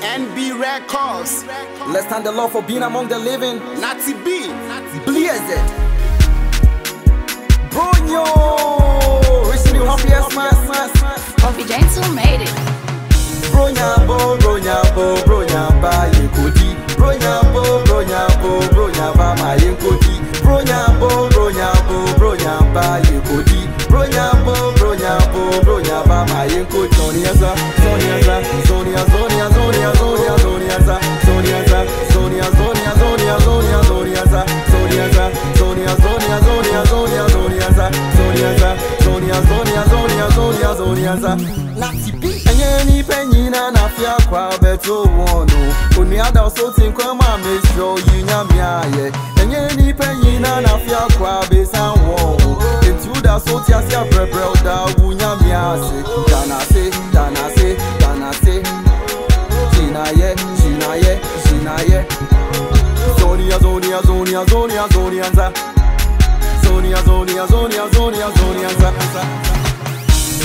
NB Records. Let's thank the Lord for being among the living. Natty B. Blizzard. Bruno. Wishing you happy Christmas. Coffee James made it. Bronyabo, bronyabo, bronyaba, yekodi. Bronyabo, bronyabo, bronyaba, ma yekodi. Bronyabo, bronyabo, bronyaba, yekodi. party be. Ẹyẹ ní pẹ̀yìn náà náà fi àkọ́ abẹ tó wọ̀n nù. Òní àdá ọ̀sọ́ ti ń kọ́ máa mi sọ yìí yá mi ààyè. Ẹyẹ ní pẹ̀yìn náà náà fi àkọ́ abẹ sáwọn o. Ètí ó dá sọ tí a sí ọ̀dà wù yá mi àṣẹ. Dànà ṣe dànà ṣe dànà ṣe. Jìnàyẹ jìnàyẹ jìnàyẹ. Zonia zonia zonia zonia zonia nza. Zonia zonia zonia zonia zonia nza.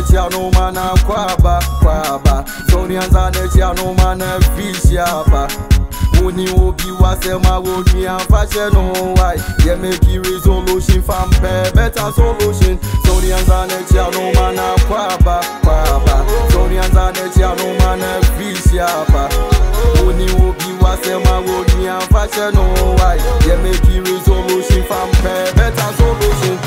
anachia no mana kwaba kwaba Zonians anachia no mana vishaba Oni obi wasema oni amfashe no why Ye make it resolution fam pe better solution Zonians anachia no mana kwaba kwaba Zonians anachia no mana vishaba Oni obi wasema oni amfashe no why Ye make it resolution fam pe better solution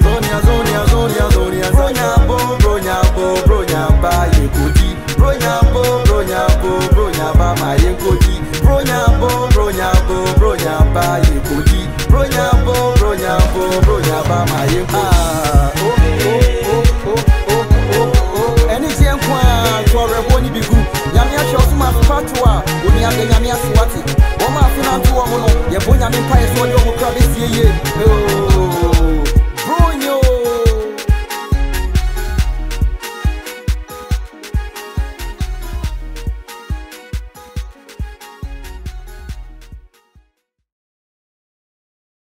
Zonia, Zonia, Zonia, Zonia, Zonia, Bronyabo, Bronyabo, Bronyaba, Yekodi. Bronyabo, Bronyabo, Bronyaba, my Yekodi. Bronyabo, Bronyabo, Bronyaba, Yekodi. Bronyabo, Bronyabo, Bronyaba, my Yekodi. Ah, oh, oh, oh, patoa oni ade nyame ase wate wɔn a afena nto wɔn no yɛbɔ nyame mpaeɛ sɛ wɔde wɔn kora bɛsie yie